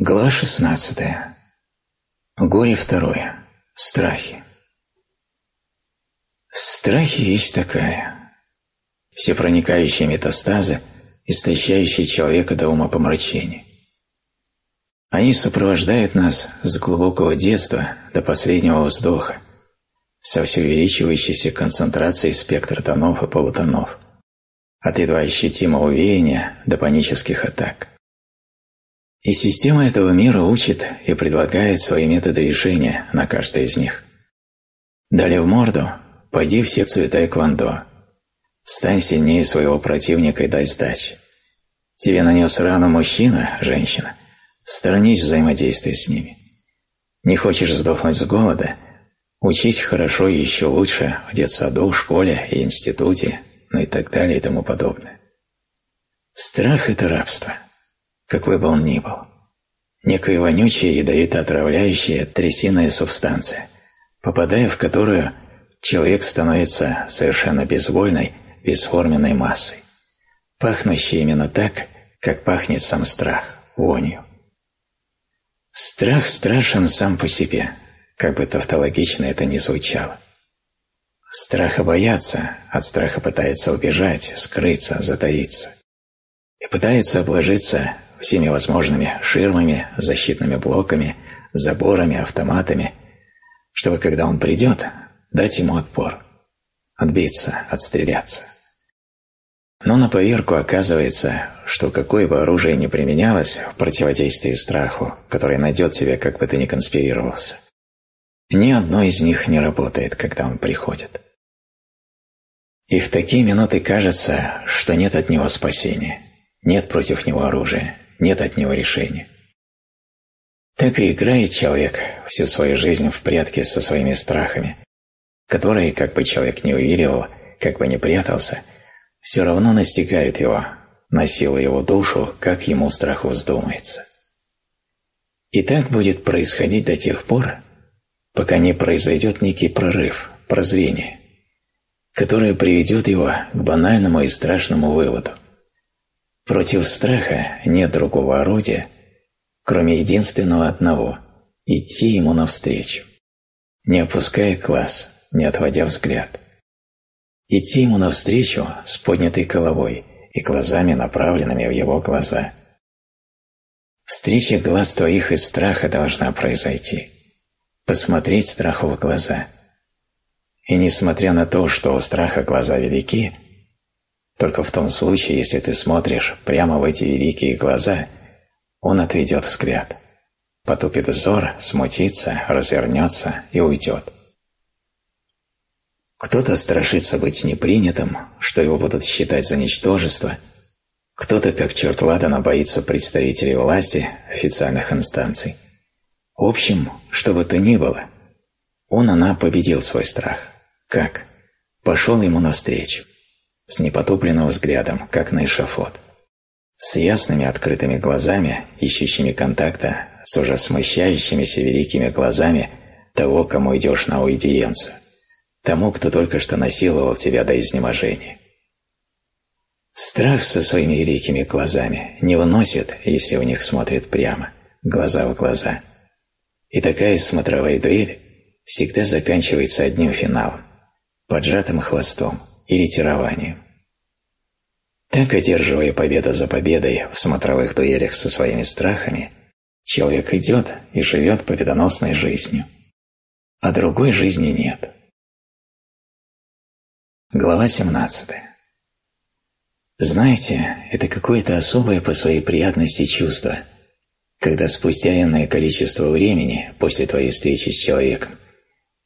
Глава 16. Горе второе. Страхи. Страхи есть такая. Всепроникающие метастазы, истощающие человека до ума помрачения. Они сопровождают нас с глубокого детства до последнего вздоха, со все увеличивающейся концентрацией спектра тонов и полутонов, от едва ощутимого веяния до панических атак. И система этого мира учит и предлагает свои методы решения на каждой из них. Дали в морду, пойди в секцию тайквондо. Стань сильнее своего противника и дай сдачи. Тебе нанес рану мужчина, женщина. Сторонись взаимодействия с ними. Не хочешь сдохнуть с голода? Учись хорошо и еще лучше в детсаду, школе и институте, ну и так далее и тому подобное. Страх – это рабство – какой бы он ни был. Некая вонючая, ядовито-отравляющая трясиная субстанция, попадая в которую человек становится совершенно безвольной, бесформенной массой, пахнущей именно так, как пахнет сам страх, вонью. Страх страшен сам по себе, как бы тавтологично это ни звучало. Страха боятся, от страха пытается убежать, скрыться, затаиться. И пытается обложиться всеми возможными ширмами, защитными блоками, заборами, автоматами, чтобы, когда он придет, дать ему отпор, отбиться, отстреляться. Но на поверку оказывается, что какое бы оружие ни применялось в противодействии страху, который найдет тебя, как бы ты ни конспирировался, ни одно из них не работает, когда он приходит. И в такие минуты кажется, что нет от него спасения, нет против него оружия, нет от него решения. Так и играет человек всю свою жизнь в прятки со своими страхами, которые, как бы человек не увиливал, как бы не прятался, все равно настигают его, насилуя его душу, как ему страху вздумается. И так будет происходить до тех пор, пока не произойдет некий прорыв, прозрение, которое приведет его к банальному и страшному выводу – Против страха нет другого орудия, кроме единственного одного – идти ему навстречу, не опуская глаз, не отводя взгляд. Идти ему навстречу с поднятой головой и глазами, направленными в его глаза. Встреча глаз твоих из страха должна произойти. Посмотреть страху в глаза. И несмотря на то, что у страха глаза велики – только в том случае, если ты смотришь прямо в эти великие глаза, он отведет взгляд, потупит взор, смутится, развернется и уйдет. Кто-то страшится быть непринятым, что его будут считать за ничтожество, кто-то, как черт ладана, боится представителей власти, официальных инстанций. В общем, что бы то ни было, он, она победил свой страх. Как? Пошел ему навстречу с непотопленным взглядом, как на эшафот, с ясными открытыми глазами, ищущими контакта с уже смущающимися великими глазами того, кому идешь на уидиенцию, тому, кто только что насиловал тебя до изнеможения. Страх со своими великими глазами не выносит, если в них смотрит прямо, глаза в глаза. И такая смотровая дуэль всегда заканчивается одним финалом – поджатым хвостом – и ретированием. Так, одерживая победу за победой в смотровых дуэлях со своими страхами, человек идет и живет победоносной жизнью. А другой жизни нет. Глава 17. Знаете, это какое-то особое по своей приятности чувство, когда спустя иное количество времени после твоей встречи с человеком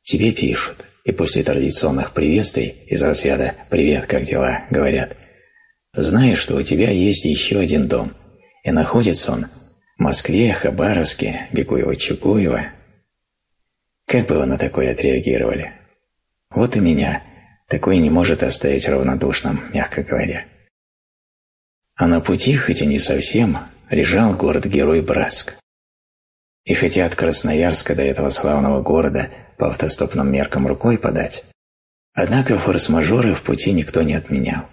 тебе пишут – и после традиционных приветствий из разряда «Привет, как дела?» говорят «Знаю, что у тебя есть еще один дом, и находится он в Москве, Хабаровске, Бекуево-Чукуево». Как бы вы на такое отреагировали? Вот и меня такое не может оставить равнодушным, мягко говоря. А на пути, хоть и не совсем, лежал город-герой Братск. И хотя от Красноярска до этого славного города по автостопным меркам рукой подать, однако форс-мажоры в пути никто не отменял.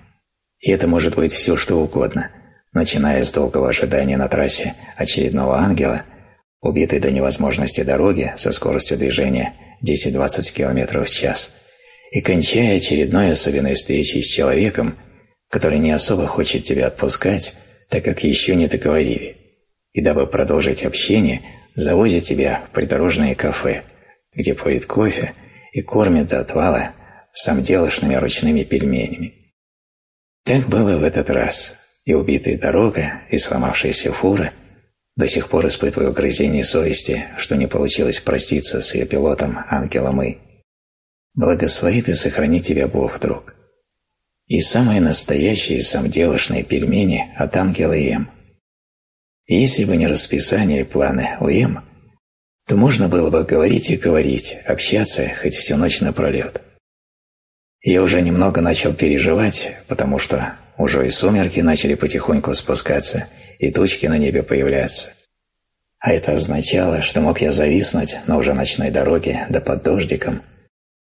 И это может быть все что угодно, начиная с долгого ожидания на трассе очередного ангела, убитой до невозможности дороги со скоростью движения 10-20 км в час, и кончая очередной особенной встречей с человеком, который не особо хочет тебя отпускать, так как еще не договорили, и дабы продолжить общение, завозит тебя в придорожное кафе, где поет кофе и кормит до отвала самделошными ручными пельменями. Так было в этот раз, и убитая дорога, и сломавшаяся фура до сих пор испытываю угрызение совести, что не получилось проститься с ее пилотом, ангелом И. Благословит и сохрани тебя Бог, друг. И самые настоящие самделошные пельмени от ангела М. Если бы не расписание и планы у М, то можно было бы говорить и говорить, общаться хоть всю ночь напролет. Я уже немного начал переживать, потому что уже и сумерки начали потихоньку спускаться, и тучки на небе появляться. А это означало, что мог я зависнуть на уже ночной дороге, да под дождиком.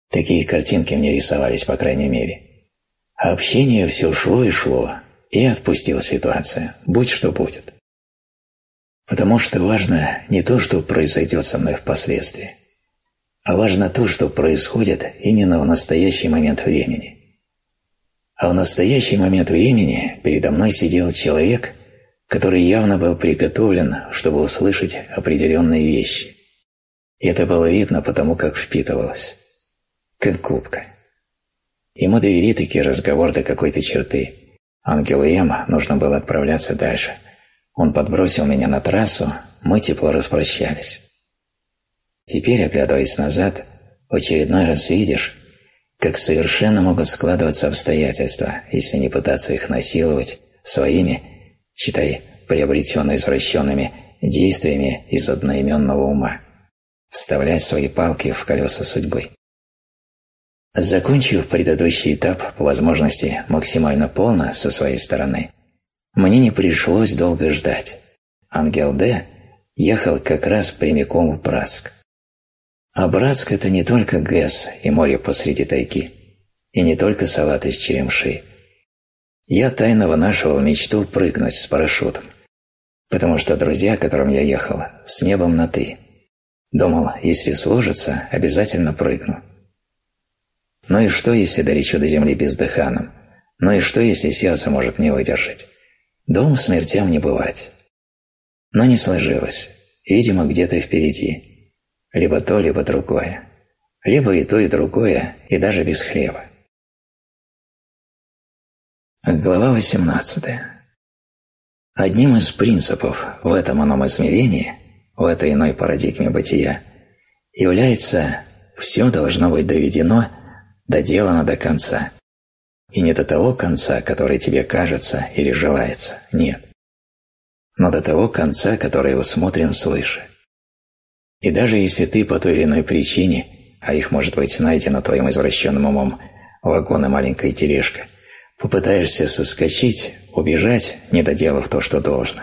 Такие картинки мне рисовались, по крайней мере. Общение все шло и шло, и отпустил ситуацию, будь что будет. Потому что важно не то, что произойдет со мной впоследствии, а важно то, что происходит именно в настоящий момент времени. А в настоящий момент времени передо мной сидел человек, который явно был приготовлен, чтобы услышать определенные вещи. И это было видно потому, как впитывалось. Как губка. Ему довели таки разговор до какой-то черты. Ангелу М нужно было отправляться дальше. Он подбросил меня на трассу, мы тепло распрощались. Теперь, оглядываясь назад, в очередной раз видишь, как совершенно могут складываться обстоятельства, если не пытаться их насиловать своими, читай, приобретенно извращенными действиями из одноименного ума, вставлять свои палки в колеса судьбы. Закончив предыдущий этап по возможности максимально полно со своей стороны, мне не пришлось долго ждать. Ангел Д ехал как раз прямиком в Братск. А Братск – это не только ГЭС и море посреди тайги, и не только салат из черемши. Я тайно вынашивал мечту прыгнуть с парашютом, потому что друзья, которым я ехал, с небом на «ты». Думал, если сложится, обязательно прыгну. Ну и что, если долечу до земли бездыханным? Ну и что, если сердце может не выдержать? Дом смертям не бывать. Но не сложилось. Видимо, где-то впереди. Либо то, либо другое. Либо и то, и другое, и даже без хлеба. Глава 18. Одним из принципов в этом ином измерении, в этой иной парадигме бытия, является «все должно быть доведено, доделано до конца». И не до того конца, который тебе кажется или желается, нет. Но до того конца, который усмотрен свыше. И даже если ты по той или иной причине, а их может быть найдено твоим извращенным умом, вагон и маленькая тележка, попытаешься соскочить, убежать, не доделав то, что должно.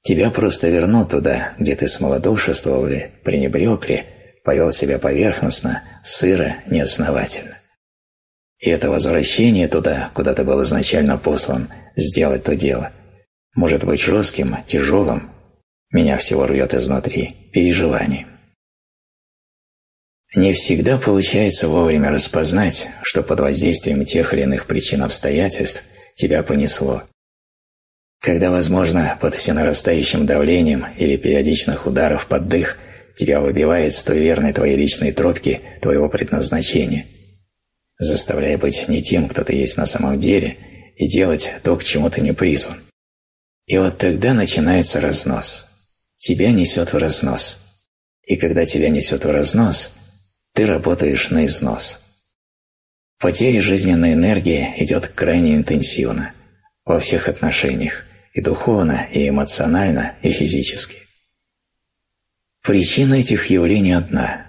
Тебя просто вернут туда, где ты смолодушествовал ли, пренебрег ли, повел себя поверхностно, сыро, неосновательно. И это возвращение туда, куда ты был изначально послан, сделать то дело, может быть жестким, тяжелым, меня всего рвет изнутри, переживаний. Не всегда получается вовремя распознать, что под воздействием тех или иных причин обстоятельств тебя понесло. Когда, возможно, под всенарастающим давлением или периодичных ударов под дых тебя выбивает с той верной твоей личной тропки твоего предназначения, заставляя быть не тем, кто ты есть на самом деле, и делать то, к чему ты не призван. И вот тогда начинается разнос – тебя несет в разнос. И когда тебя несет в разнос, ты работаешь на износ. Потеря жизненной энергии идет крайне интенсивно, во всех отношениях, и духовно, и эмоционально, и физически. Причина этих явлений одна.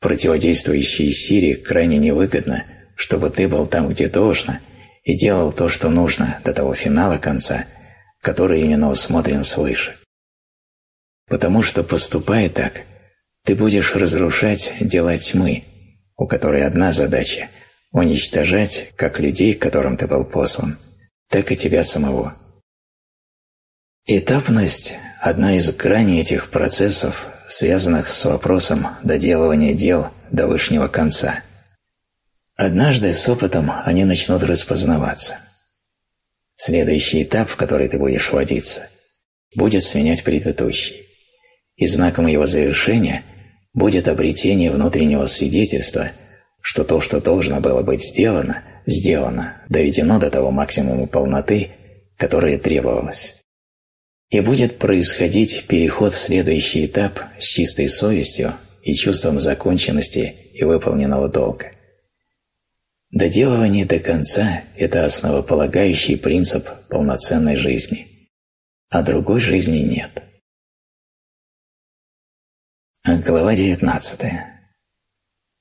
Противодействующей силе крайне невыгодно, чтобы ты был там, где должно, и делал то, что нужно до того финала конца, который именно усмотрен свыше. Потому что, поступая так, ты будешь разрушать дела тьмы, у которой одна задача – уничтожать как людей, которым ты был послан, так и тебя самого. Этапность – одна из граней этих процессов, связанных с вопросом доделывания дел до вышнего конца. Однажды с опытом они начнут распознаваться. Следующий этап, в который ты будешь вводиться, будет сменять предыдущий, и знаком его завершения будет обретение внутреннего свидетельства, что то, что должно было быть сделано, сделано, доведено до того максимума полноты, которая требовалась. И будет происходить переход в следующий этап с чистой совестью и чувством законченности и выполненного долга. Доделывание до конца – это основополагающий принцип полноценной жизни, а другой жизни нет. Глава 19.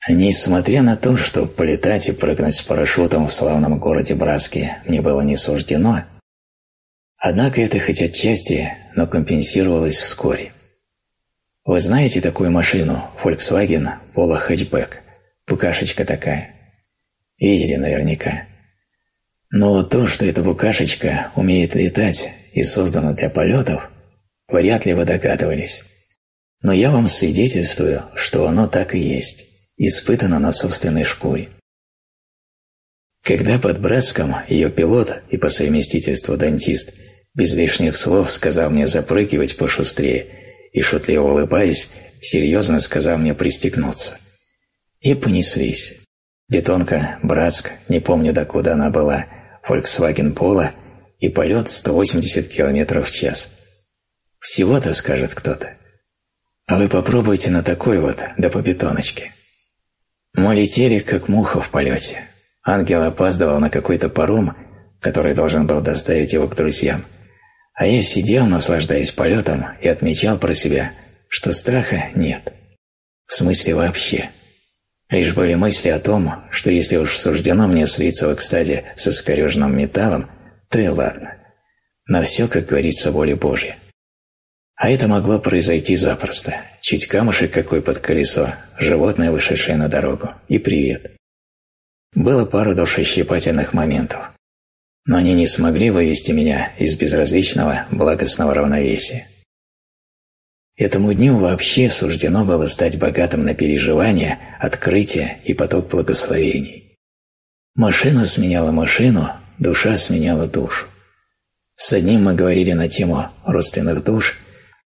Несмотря на то, что полетать и прыгнуть с парашютом в славном городе Братске мне было не суждено, однако это хоть отчасти, но компенсировалось вскоре. Вы знаете такую машину Volkswagen Polo Hatchback? Букашечка такая. Видели наверняка. Но то, что эта букашечка умеет летать и создана для полетов, вряд ли вы догадывались. Но я вам свидетельствую, что оно так и есть, испытано на собственной шкуре. Когда под Братском ее пилот и по совместительству дантист без лишних слов сказал мне запрыгивать пошустрее и, шутливо улыбаясь, серьезно сказал мне пристегнуться. И понеслись. Бетонка, Братск, не помню докуда она была, Volkswagen Polo и полет 180 км в час. Всего-то, скажет кто-то. А вы попробуйте на такой вот, да по бетоночке. Мы летели, как муха в полете. Ангел опаздывал на какой-то паром, который должен был доставить его к друзьям. А я сидел, наслаждаясь полетом, и отмечал про себя, что страха нет. В смысле вообще. Лишь были мысли о том, что если уж суждено мне слиться в экстазе со скорежным металлом, то и ладно. На все, как говорится, воля Божья. А это могло произойти запросто. Чуть камушек какой под колесо, животное, вышедшее на дорогу, и привет. Было пару душещипательных моментов. Но они не смогли вывести меня из безразличного, благостного равновесия. Этому дню вообще суждено было стать богатым на переживания, открытия и поток благословений. Машина сменяла машину, душа сменяла душу. С одним мы говорили на тему родственных душ,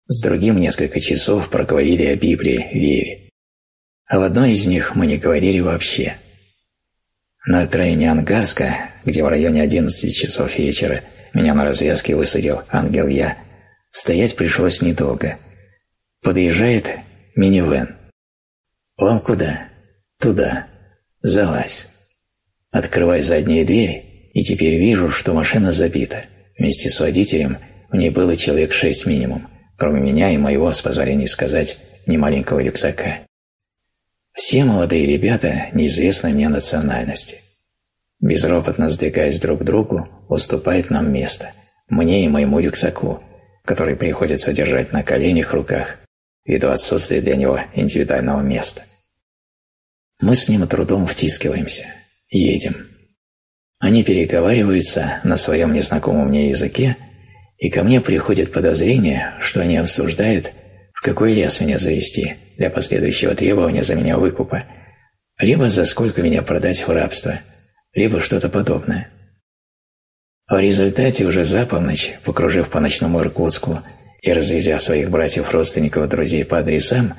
с другим несколько часов проговорили о Библии, вере. А в одной из них мы не говорили вообще. На окраине Ангарска, где в районе 11 часов вечера меня на развязке высадил ангел Я, стоять пришлось недолго – Подъезжает минивэн. «Вам куда?» «Туда. Залазь». Открываю заднюю дверь, и теперь вижу, что машина забита. Вместе с водителем в ней было человек шесть минимум, кроме меня и моего, с позволения сказать, немаленького рюкзака. Все молодые ребята неизвестной мне национальности. Безропотно сдвигаясь друг к другу, уступает нам место, мне и моему рюкзаку, который приходится держать на коленях, руках ввиду отсутствия для него индивидуального места. Мы с ним трудом втискиваемся, едем. Они переговариваются на своем незнакомом мне языке, и ко мне приходит подозрение, что они обсуждают, в какой лес меня завести для последующего требования за меня выкупа, либо за сколько меня продать в рабство, либо что-то подобное. В результате уже за полночь, покружив по ночному Иркутску и развезя своих братьев-родственников друзей по адресам,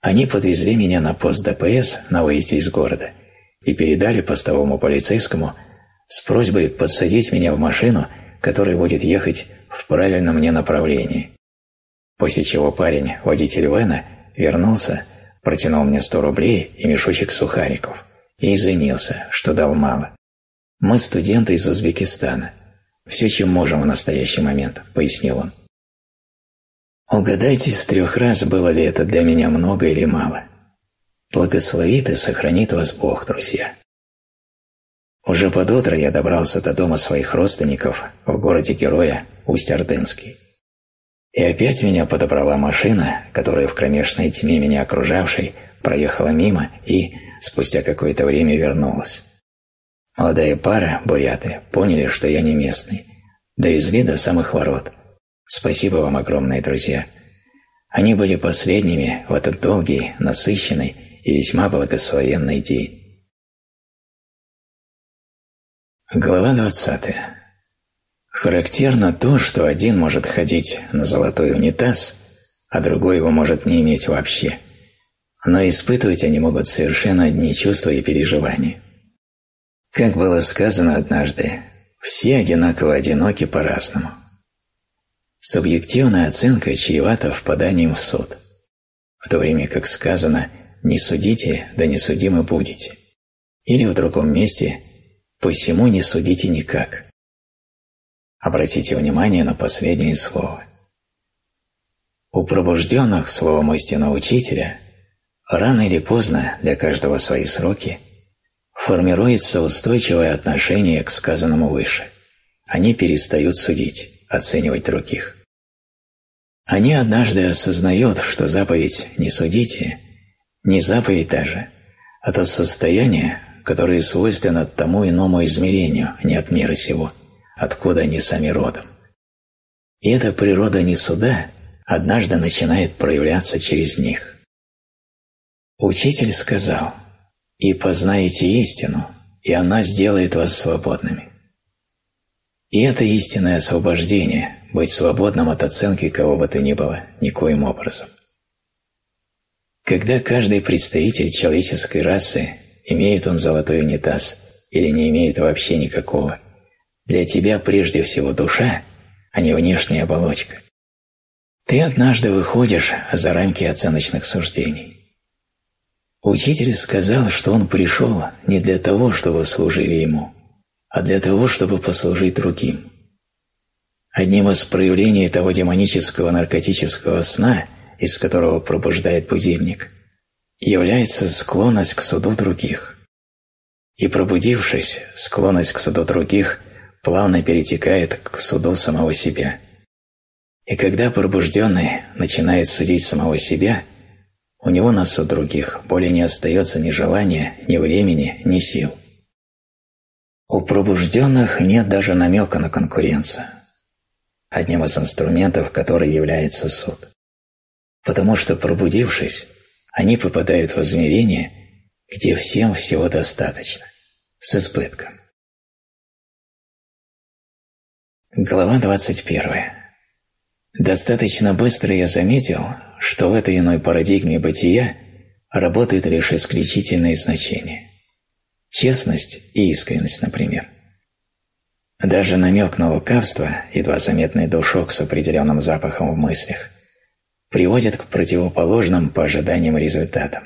они подвезли меня на пост ДПС на выезде из города и передали постовому полицейскому с просьбой подсадить меня в машину, которая будет ехать в правильном мне направлении. После чего парень, водитель Вена, вернулся, протянул мне сто рублей и мешочек сухариков и извинился, что дал мало. «Мы студенты из Узбекистана. Все, чем можем в настоящий момент», — пояснил он. Угадайте с трех раз, было ли это для меня много или мало. Благословит и сохранит вас Бог, друзья. Уже под утро я добрался до дома своих родственников в городе-героя Усть-Ордынский. И опять меня подобрала машина, которая в кромешной тьме меня окружавшей проехала мимо и спустя какое-то время вернулась. Молодая пара, буряты, поняли, что я не местный, довезли до самых ворот – Спасибо вам огромное, друзья. Они были последними в этот долгий, насыщенный и весьма благословенный день. Глава 20. Характерно то, что один может ходить на золотой унитаз, а другой его может не иметь вообще. Но испытывать они могут совершенно одни чувства и переживания. Как было сказано однажды, все одинаково одиноки по-разному. Субъективная оценка чревата впаданием в суд, в то время как сказано «не судите, да не судимы будете». Или в другом месте «посему не судите никак». Обратите внимание на последнее слово. У пробужденных словом истинного учителя рано или поздно для каждого свои сроки формируется устойчивое отношение к сказанному выше. Они перестают судить, оценивать других. Они однажды осознают, что заповедь «не судите» не заповедь даже, а то состояние, которое свойственно тому иному измерению, не от мира сего – откуда они сами родом. И эта природа не суда однажды начинает проявляться через них. Учитель сказал, «И познаете истину, и она сделает вас свободными». И это истинное освобождение, быть свободным от оценки кого бы то ни было, никоим образом. Когда каждый представитель человеческой расы, имеет он золотой унитаз или не имеет вообще никакого, для тебя прежде всего душа, а не внешняя оболочка. Ты однажды выходишь за рамки оценочных суждений. Учитель сказал, что он пришел не для того, чтобы служили ему, а для того, чтобы послужить другим. Одним из проявлений того демонического наркотического сна, из которого пробуждает будильник, является склонность к суду других. И пробудившись, склонность к суду других плавно перетекает к суду самого себя. И когда пробужденный начинает судить самого себя, у него на суд других более не остается ни желания, ни времени, ни сил. У пробужденных нет даже намека на конкуренцию, одним из инструментов которой является суд. Потому что, пробудившись, они попадают в измерение, где всем всего достаточно, с избытком. Глава 21. Достаточно быстро я заметил, что в этой иной парадигме бытия работает лишь исключительные значения. Честность и искренность, например. Даже намек на лукавство, едва заметный душок с определенным запахом в мыслях, приводит к противоположным по ожиданиям результатам.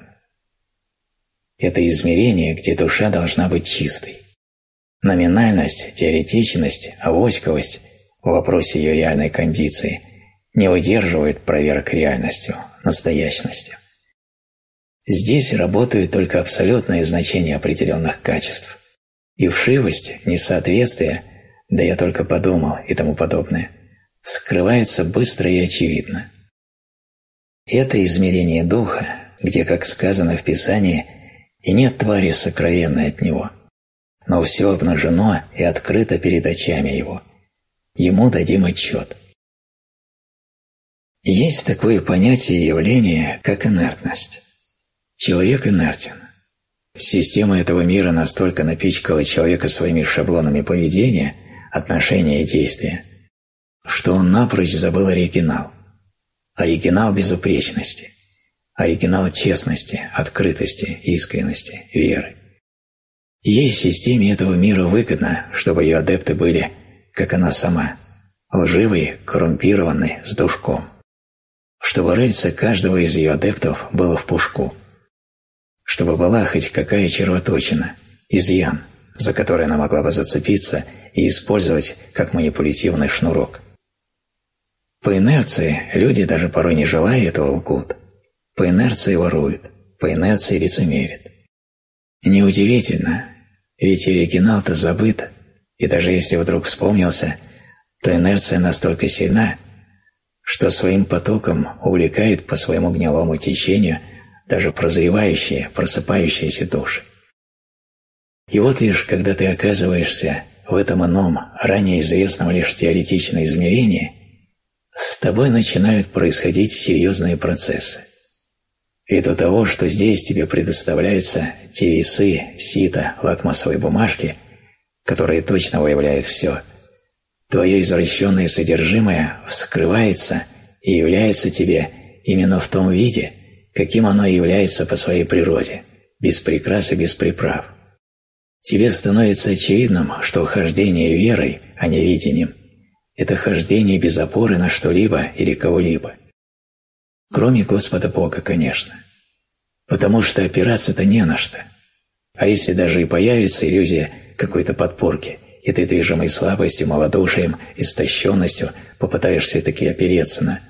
Это измерение, где душа должна быть чистой. Номинальность, теоретичность, авоськовость в вопросе ее реальной кондиции не выдерживают проверок реальностью, настоящностью. Здесь работают только абсолютные значения определенных качеств. И вшивость, несоответствие, да я только подумал и тому подобное, скрывается быстро и очевидно. Это измерение духа, где, как сказано в Писании, и нет твари сокровенной от него – но все обнажено и открыто перед очами его. Ему дадим отчет. Есть такое понятие и явление, как инертность. Человек инертен. Система этого мира настолько напичкала человека своими шаблонами поведения, отношения и действия, что он напрочь забыл оригинал. Оригинал безупречности, оригинал честности, открытости, искренности, веры. Ей системе этого мира выгодно, чтобы ее адепты были, как она сама, лживые, коррумпированные, с душком. Чтобы рыльце каждого из ее адептов было в пушку. Чтобы была хоть какая червоточина, изъян, за который она могла бы зацепиться и использовать как манипулятивный шнурок. По инерции люди, даже порой не желая этого, лгут. По инерции воруют, по инерции лицемерят. Неудивительно, ведь оригинал-то забыт, и даже если вдруг вспомнился, то инерция настолько сильна, что своим потоком увлекает по своему гнилому течению даже прозревающие, просыпающиеся души. И вот лишь когда ты оказываешься в этом ином, ранее известном лишь теоретичном измерении, с тобой начинают происходить серьезные процессы. Ввиду того, что здесь тебе предоставляются те весы, сито, лакмусовые бумажки, которые точно выявляют все, твое извращенное содержимое вскрывается и является тебе именно в том виде, каким оно является по своей природе, без прикрас и без приправ. Тебе становится очевидным, что хождение верой, а не видением – это хождение без опоры на что-либо или кого-либо. Кроме Господа Бога, конечно. Потому что опираться-то не на что. А если даже и появится иллюзия какой-то подпорки, и ты движимой слабостью, малодушием, истощенностью попытаешься таки опереться на...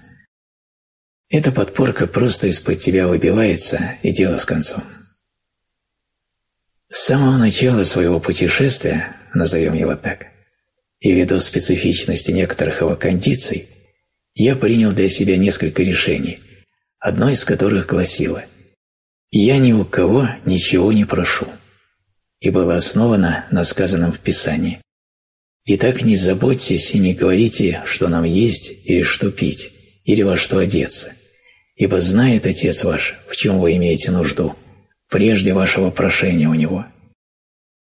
Эта подпорка просто из-под тебя выбивается, и дело с концом. С самого начала своего путешествия, назовем его так, и ввиду специфичности некоторых его кондиций, я принял для себя несколько решений, одно из которых гласило «Я ни у кого ничего не прошу» и было основано на сказанном в Писании. «Итак, не заботьтесь и не говорите, что нам есть или что пить, или во что одеться, ибо знает Отец ваш, в чем вы имеете нужду, прежде вашего прошения у Него.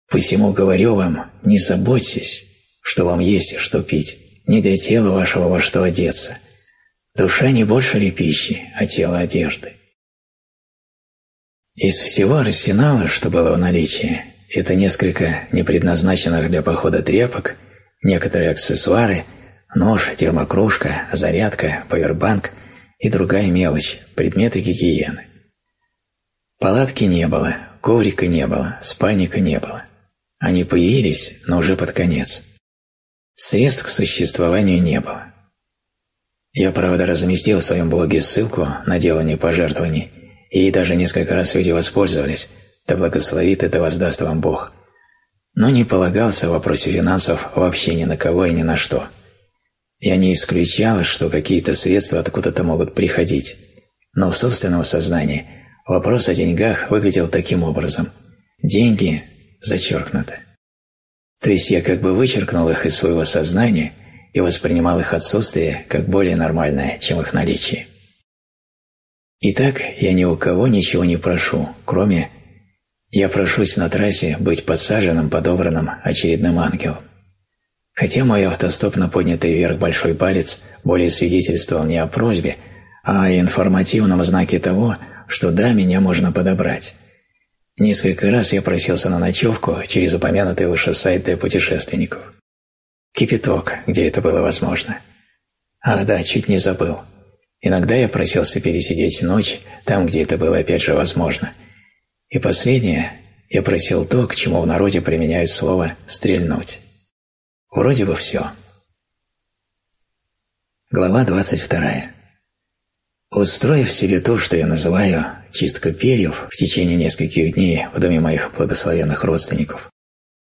Посему говорю вам, не заботьтесь, что вам есть что пить, не для тела вашего во что одеться. Душа не больше ли пищи, а тело одежды. Из всего арсенала, что было в наличии, это несколько непредназначенных для похода тряпок, некоторые аксессуары, нож, термокружка, зарядка, павербанк и другая мелочь, предметы гигиены. Палатки не было, коврика не было, спальника не было. Они появились, но уже под конец. Средств к существованию не было. Я, правда, разместил в своем блоге ссылку на делание пожертвований, и даже несколько раз люди воспользовались, да благословит это воздаст вам Бог. Но не полагался в вопросе финансов вообще ни на кого и ни на что. Я не исключал, что какие-то средства откуда-то могут приходить, но в собственном сознании – Вопрос о деньгах выглядел таким образом. Деньги зачеркнуто. То есть я как бы вычеркнул их из своего сознания и воспринимал их отсутствие как более нормальное, чем их наличие. Итак, я ни у кого ничего не прошу, кроме «я прошусь на трассе быть подсаженным, подобранным очередным ангелом». Хотя мой автостоп на поднятый вверх большой палец более свидетельствовал не о просьбе, а о информативном знаке того, что да, меня можно подобрать. Несколько раз я просился на ночевку через упомянутый выше сайт для путешественников. Кипяток, где это было возможно. Ах да, чуть не забыл. Иногда я просился пересидеть ночь там, где это было опять же возможно. И последнее, я просил то, к чему в народе применяют слово «стрельнуть». Вроде бы все. Глава двадцать вторая. Устроив себе то, что я называю чистка перьев в течение нескольких дней в доме моих благословенных родственников,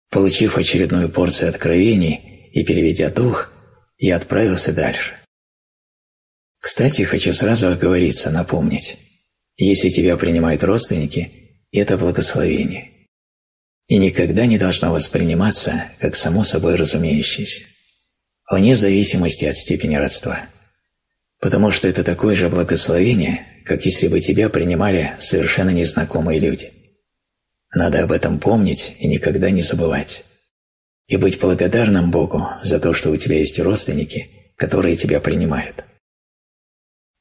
получив очередную порцию откровений и переведя дух, я отправился дальше. Кстати, хочу сразу оговориться, напомнить. Если тебя принимают родственники, это благословение. И никогда не должно восприниматься как само собой разумеющееся, вне зависимости от степени родства потому что это такое же благословение, как если бы тебя принимали совершенно незнакомые люди. Надо об этом помнить и никогда не забывать. И быть благодарным Богу за то, что у тебя есть родственники, которые тебя принимают.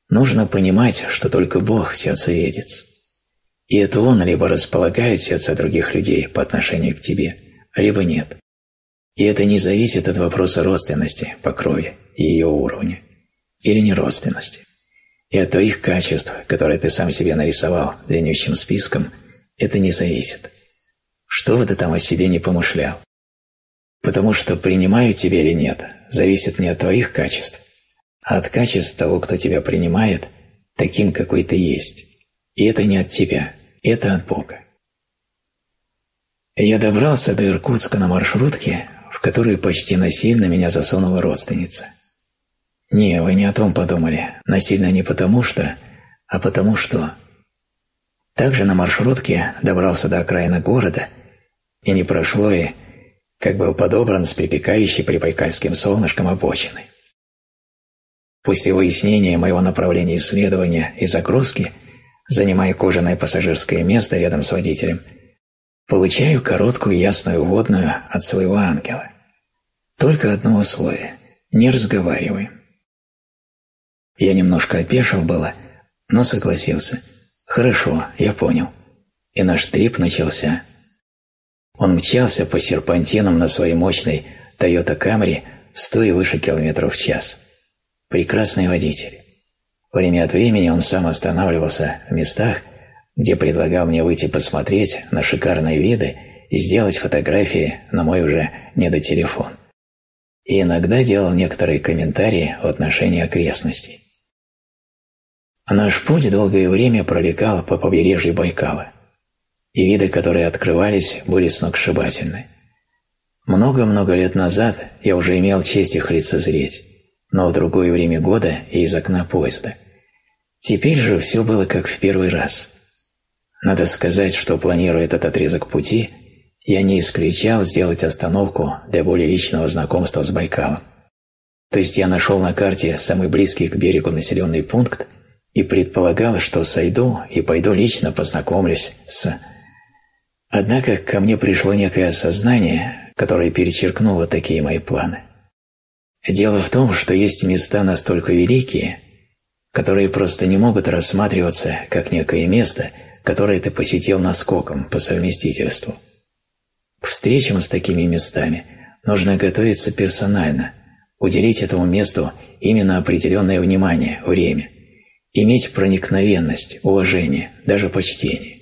Нужно понимать, что только Бог сердцеведец. И это Он либо располагает сердца других людей по отношению к тебе, либо нет. И это не зависит от вопроса родственности по крови и ее уровня или неродственности. И от твоих качеств, которые ты сам себе нарисовал длиннющим списком, это не зависит. Что бы ты там о себе не помышлял. Потому что принимают тебя или нет, зависит не от твоих качеств, а от качеств того, кто тебя принимает, таким, какой ты есть. И это не от тебя, это от Бога. Я добрался до Иркутска на маршрутке, в которую почти насильно меня засунула родственница – не, вы не о том подумали. Насильно не потому что, а потому что... Также на маршрутке добрался до окраины города, и не прошло и, как был подобран с припекающей припайкальским солнышком обочины. После выяснения моего направления исследования и загрузки, занимая кожаное пассажирское место рядом с водителем, получаю короткую ясную вводную от своего ангела. Только одно условие – не разговариваем. Я немножко опешил было, но согласился. Хорошо, я понял. И наш трип начался. Он мчался по серпантинам на своей мощной Toyota Camry 100 и выше километров в час. Прекрасный водитель. Время от времени он сам останавливался в местах, где предлагал мне выйти посмотреть на шикарные виды и сделать фотографии на мой уже недотелефон. И иногда делал некоторые комментарии в отношении окрестностей. Наш путь долгое время пролегал по побережью Байкала, и виды, которые открывались, были сногсшибательны. Много-много лет назад я уже имел честь их лицезреть, но в другое время года и из окна поезда. Теперь же все было как в первый раз. Надо сказать, что планируя этот отрезок пути, я не исключал сделать остановку для более личного знакомства с Байкалом. То есть я нашел на карте самый близкий к берегу населенный пункт и предполагал, что сойду и пойду лично познакомлюсь с... Однако ко мне пришло некое осознание, которое перечеркнуло такие мои планы. Дело в том, что есть места настолько великие, которые просто не могут рассматриваться как некое место, которое ты посетил наскоком по совместительству. К встречам с такими местами нужно готовиться персонально, уделить этому месту именно определенное внимание, время – иметь проникновенность, уважение, даже почтение.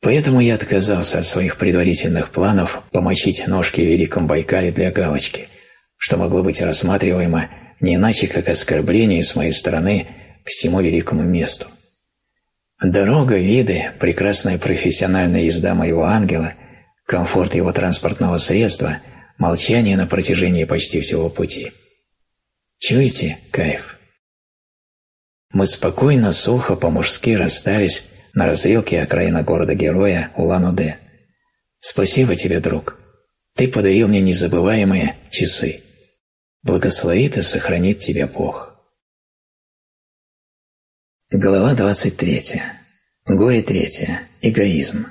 Поэтому я отказался от своих предварительных планов помочить ножки в Великом Байкале для галочки, что могло быть рассматриваемо не иначе, как оскорбление с моей стороны к всему великому месту. Дорога, виды, прекрасная профессиональная езда моего ангела, комфорт его транспортного средства, молчание на протяжении почти всего пути. Чуете кайф? Мы спокойно, сухо, по-мужски расстались на развилке окраина города-героя Улан-Удэ. Спасибо тебе, друг. Ты подарил мне незабываемые часы. Благословит и сохранит тебя Бог. Глава 23. Горе третье. Эгоизм.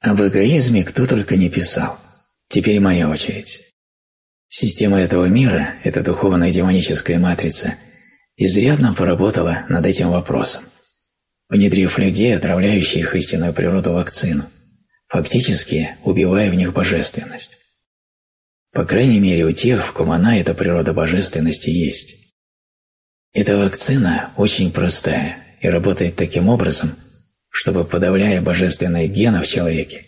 Об эгоизме кто только не писал. Теперь моя очередь. Система этого мира, эта духовная демоническая матрица – изрядно поработала над этим вопросом, внедрив людей, отравляющие их истинную природу вакцину, фактически убивая в них божественность. По крайней мере у тех, в ком она, эта природа божественности, есть. Эта вакцина очень простая и работает таким образом, чтобы, подавляя божественные гены в человеке,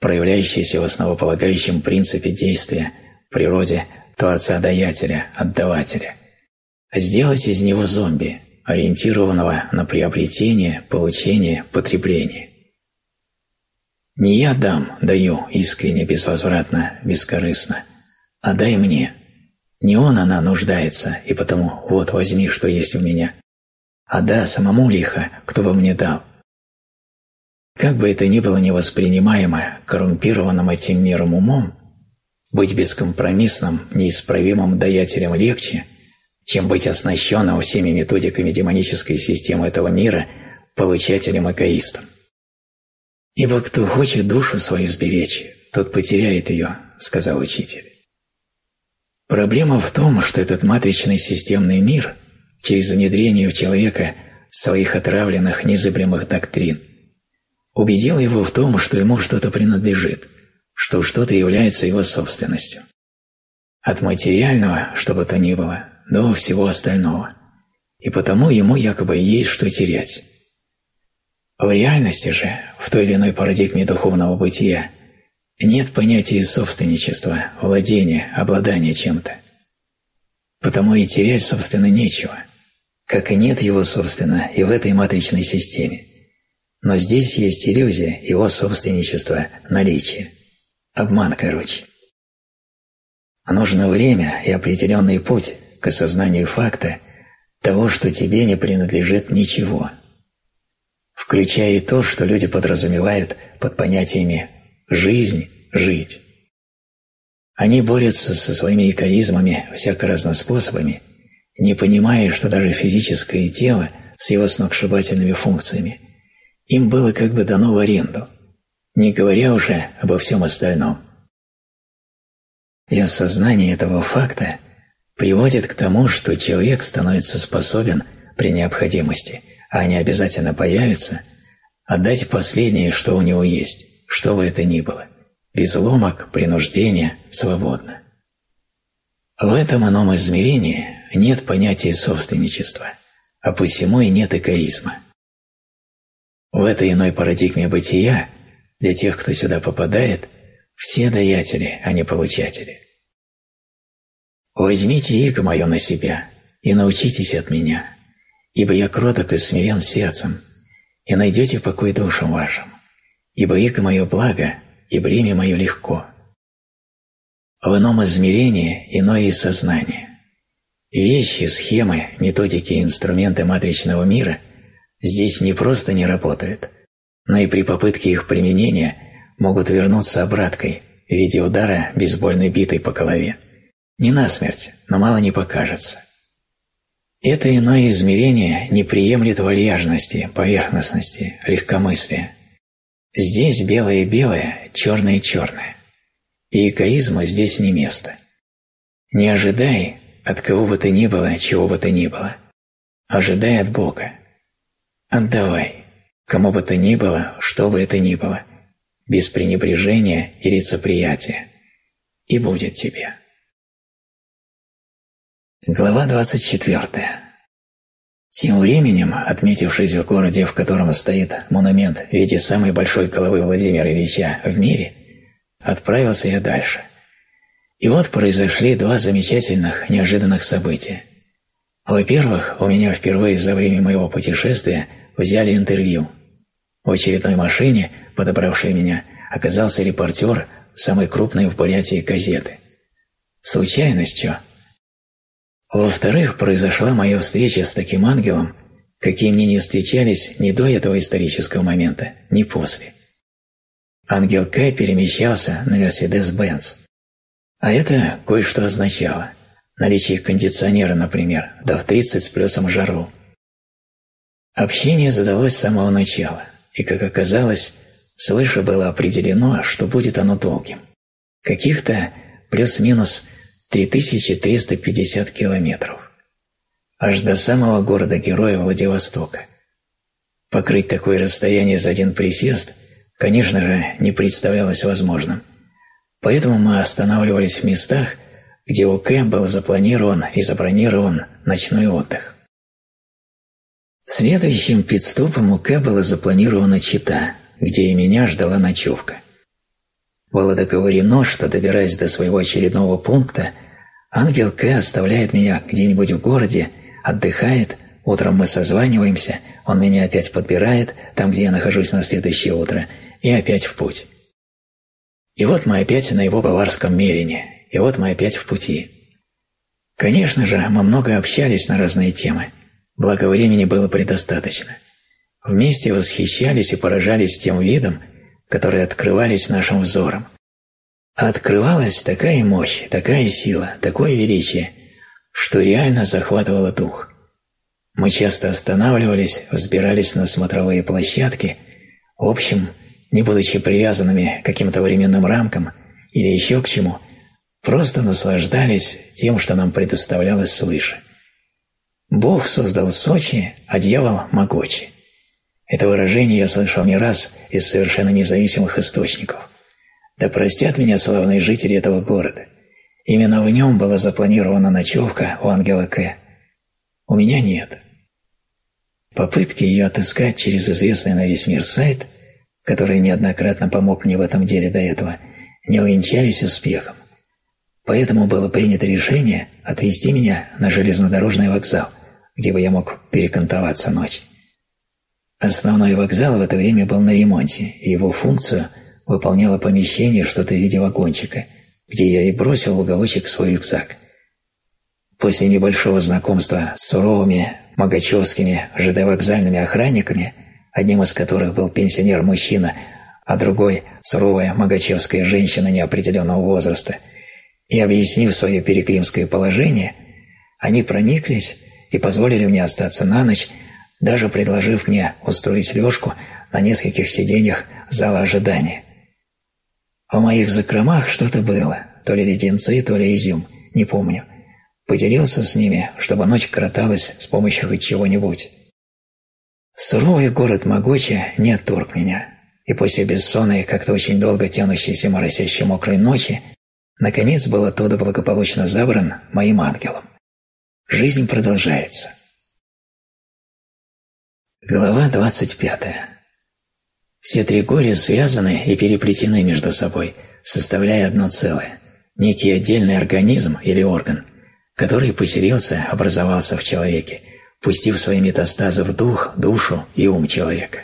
проявляющиеся в основополагающем принципе действия, природе Творца-даятеля, отдавателя, сделать из него зомби, ориентированного на приобретение, получение, потребление. Не я дам, даю искренне, безвозвратно, бескорыстно, а дай мне. Не он она нуждается, и потому вот возьми, что есть у меня. А да, самому лихо, кто бы мне дал. Как бы это ни было невоспринимаемо коррумпированным этим миром умом, быть бескомпромиссным, неисправимым даятелем легче – чем быть оснащенным всеми методиками демонической системы этого мира получателем-эгоистом. «Ибо кто хочет душу свою сберечь, тот потеряет ее», — сказал учитель. Проблема в том, что этот матричный системный мир через внедрение в человека своих отравленных незыблемых доктрин убедил его в том, что ему что-то принадлежит, что что-то является его собственностью. От материального, что бы то ни было, до всего остального, и потому ему якобы есть что терять. В реальности же, в той или иной парадигме духовного бытия, нет понятия собственничества, владения, обладания чем-то. Потому и терять, собственно, нечего, как и нет его, собственно, и в этой матричной системе. Но здесь есть иллюзия его собственничества, наличия. Обман, короче. Нужно время и определенный путь, к осознанию факта того, что тебе не принадлежит ничего, включая и то, что люди подразумевают под понятиями «жизнь», «жить». Они борются со своими эгоизмами всяко разными способами не понимая, что даже физическое тело с его сногсшибательными функциями им было как бы дано в аренду, не говоря уже обо всем остальном. И осознание этого факта приводит к тому, что человек становится способен при необходимости, а не обязательно появится, отдать последнее, что у него есть, что бы это ни было, без ломок, принуждения, свободно. В этом ином измерении нет понятия собственничества, а посему и нет эгоизма. В этой иной парадигме бытия для тех, кто сюда попадает, все даятели, а не получатели. Возьмите иго мое на себя и научитесь от меня, ибо я кроток и смирен сердцем, и найдете покой душам вашим, ибо иго мое благо, и бремя мое легко. В ином измерении иное и сознание. Вещи, схемы, методики и инструменты матричного мира здесь не просто не работают, но и при попытке их применения могут вернуться обраткой в виде удара бейсбольной битой по голове. Не насмерть, но мало не покажется. Это иное измерение не приемлет вальяжности, поверхностности, легкомыслия. Здесь белое-белое, черное-черное. И эгоизма здесь не место. Не ожидай от кого бы то ни было, чего бы то ни было. Ожидай от Бога. Отдавай, кому бы то ни было, что бы это ни было, без пренебрежения и лицеприятия. И будет тебе. Глава 24. Тем временем, отметившись в городе, в котором стоит монумент в виде самой большой головы Владимира Ильича в мире, отправился я дальше. И вот произошли два замечательных, неожиданных события. Во-первых, у меня впервые за время моего путешествия взяли интервью. В очередной машине, подобравшей меня, оказался репортер самой крупной в Бурятии газеты. Случайностью. Во-вторых, произошла моя встреча с таким ангелом, какие мне не встречались ни до этого исторического момента, ни после. Ангел К перемещался на Мерседес-Бенц. А это кое-что означало. Наличие кондиционера, например, да в 30 с плюсом жару. Общение задалось с самого начала, и, как оказалось, свыше было определено, что будет оно долгим. Каких-то плюс-минус 3350 километров. Аж до самого города-героя Владивостока. Покрыть такое расстояние за один присест, конечно же, не представлялось возможным. Поэтому мы останавливались в местах, где у К был запланирован и забронирован ночной отдых. Следующим пидстопом у К было запланирована Чита, где и меня ждала ночевка. Было договорено, что, добираясь до своего очередного пункта, ангел К оставляет меня где-нибудь в городе, отдыхает, утром мы созваниваемся, он меня опять подбирает, там, где я нахожусь на следующее утро, и опять в путь. И вот мы опять на его баварском мерине, и вот мы опять в пути. Конечно же, мы много общались на разные темы, благо времени было предостаточно. Вместе восхищались и поражались тем видом, которые открывались нашим взором. А открывалась такая мощь, такая сила, такое величие, что реально захватывало дух. Мы часто останавливались, взбирались на смотровые площадки, в общем, не будучи привязанными к каким-то временным рамкам или еще к чему, просто наслаждались тем, что нам предоставлялось свыше. Бог создал Сочи, а дьявол – Могочи. Это выражение я слышал не раз из совершенно независимых источников. Да простят меня славные жители этого города. Именно в нем была запланирована ночевка у ангела К. У меня нет. Попытки ее отыскать через известный на весь мир сайт – который неоднократно помог мне в этом деле до этого, не увенчались успехом. Поэтому было принято решение отвезти меня на железнодорожный вокзал, где бы я мог перекантоваться ночь. Основной вокзал в это время был на ремонте, и его функцию выполняло помещение что-то в виде вагончика, где я и бросил в уголочек свой рюкзак. После небольшого знакомства с суровыми могачевскими ЖД-вокзальными охранниками – одним из которых был пенсионер-мужчина, а другой – суровая могачевская женщина неопределенного возраста, и объяснив свое перекримское положение, Они прониклись и позволили мне остаться на ночь, даже предложив мне устроить лёжку на нескольких сиденьях зала ожидания. В моих закромах что-то было, то ли леденцы, то ли изюм, не помню. Поделился с ними, чтобы ночь короталась с помощью хоть чего-нибудь. Суровый город Могуча не отторг меня, и после бессонной, как-то очень долго тянущейся моросящей мокрой ночи, наконец был оттуда благополучно забран моим ангелом. Жизнь продолжается. Глава двадцать пятая. Все три горя связаны и переплетены между собой, составляя одно целое, некий отдельный организм или орган, который поселился, образовался в человеке, пустив свои метастазы в дух, душу и ум человека.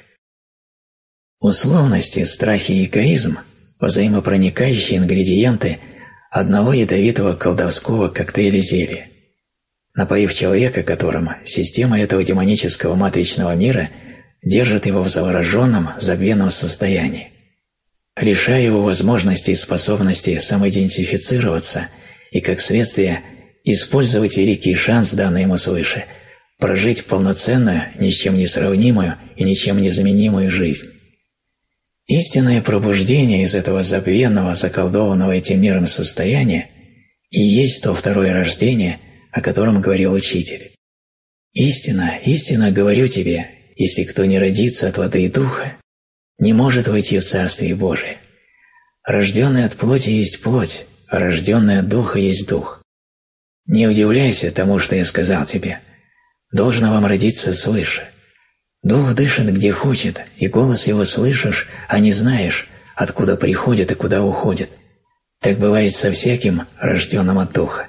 Условности, страхи и эгоизм – взаимопроникающие ингредиенты одного ядовитого колдовского коктейля зелья, напоив человека которым система этого демонического матричного мира – держит его в завороженном, забвенном состоянии, лишая его возможности и способности самоидентифицироваться и, как следствие, использовать великий шанс, данный ему свыше, прожить полноценную, ни с чем не сравнимую и ничем не заменимую жизнь. Истинное пробуждение из этого забвенного, заколдованного этим миром состояния и есть то второе рождение, о котором говорил учитель. «Истина, истина, говорю тебе, если кто не родится от воды и духа, не может войти в Царствие Божие. Рожденный от плоти есть плоть, а рожденный от духа есть дух. Не удивляйся тому, что я сказал тебе. Должно вам родиться свыше. Дух дышит где хочет, и голос его слышишь, а не знаешь, откуда приходит и куда уходит. Так бывает со всяким, рожденным от духа.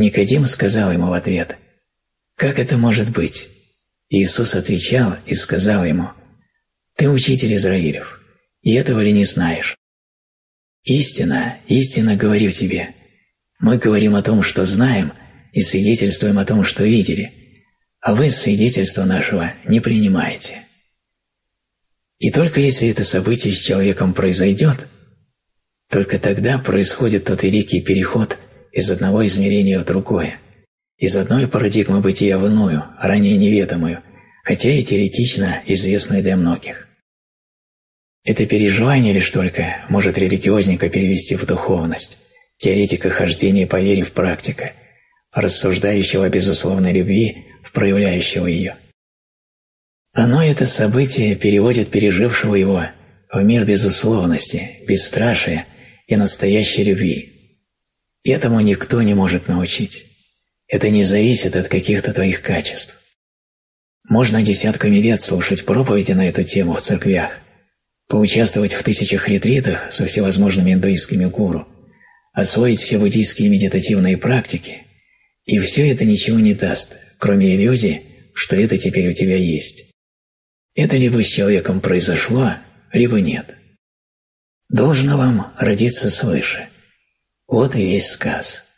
Никодим сказал ему в ответ, «Как это может быть? Иисус отвечал и сказал ему, «Ты учитель Израилев, и этого ли не знаешь? Истина, истинно говорю тебе. Мы говорим о том, что знаем, и свидетельствуем о том, что видели, а вы свидетельства нашего не принимаете. И только если это событие с человеком произойдет, только тогда происходит тот великий переход из одного измерения в другое – из одной парадигмы бытия в иную, ранее неведомую, хотя и теоретично известную для многих. Это переживание лишь только может религиозника перевести в духовность, теоретика хождения по вере в практика, рассуждающего о безусловной любви в проявляющего ее. Оно, это событие, переводит пережившего его в мир безусловности, бесстрашия и настоящей любви. Этому никто не может научить. Это не зависит от каких-то твоих качеств. Можно десятками лет слушать проповеди на эту тему в церквях, поучаствовать в тысячах ретритах со всевозможными индуистскими гуру, освоить все буддийские медитативные практики, и все это ничего не даст, кроме иллюзии, что это теперь у тебя есть. Это либо с человеком произошло, либо нет. Должно вам родиться свыше. Вот и весь сказ.